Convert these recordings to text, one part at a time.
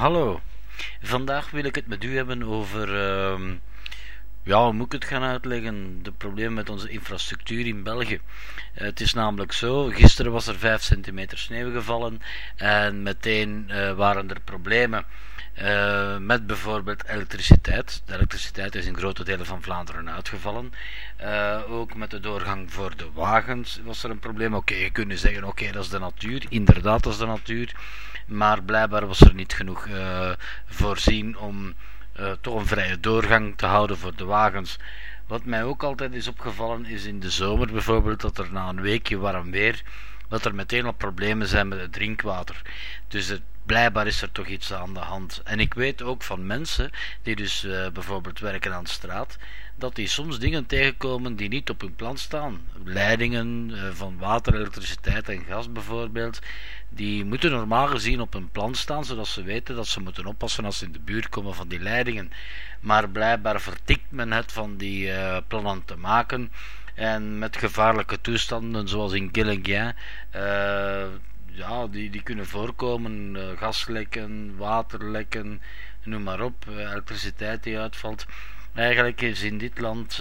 Hallo, vandaag wil ik het met u hebben over, uh, ja, hoe moet ik het gaan uitleggen, de problemen met onze infrastructuur in België. Uh, het is namelijk zo, gisteren was er 5 centimeter sneeuw gevallen en meteen uh, waren er problemen. Uh, met bijvoorbeeld elektriciteit. De elektriciteit is in grote delen van Vlaanderen uitgevallen. Uh, ook met de doorgang voor de wagens was er een probleem. Oké, je kunt nu zeggen, oké, dat is de natuur. Inderdaad, dat is de natuur. Maar blijkbaar was er niet genoeg uh, voorzien om toch een vrije doorgang te houden voor de wagens. Wat mij ook altijd is opgevallen is in de zomer bijvoorbeeld dat er na een weekje warm weer dat er meteen al problemen zijn met het drinkwater. Dus het blijkbaar is er toch iets aan de hand. En ik weet ook van mensen die dus uh, bijvoorbeeld werken aan de straat, dat die soms dingen tegenkomen die niet op hun plan staan. Leidingen uh, van water, elektriciteit en gas bijvoorbeeld, die moeten normaal gezien op hun plan staan, zodat ze weten dat ze moeten oppassen als ze in de buurt komen van die leidingen. Maar blijkbaar vertikt men het van die uh, plannen te maken. En met gevaarlijke toestanden, zoals in Gillingham, ja, die, die kunnen voorkomen. Uh, gaslekken, waterlekken, noem maar op. Uh, elektriciteit die uitvalt. Eigenlijk is in dit land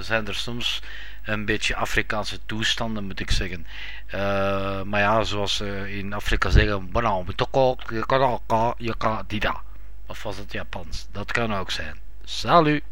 zijn er soms een beetje Afrikaanse toestanden, moet ik zeggen. maar ja, zoals ze in Afrika zeggen, of was het Japans? Dat kan ook zijn. Salut!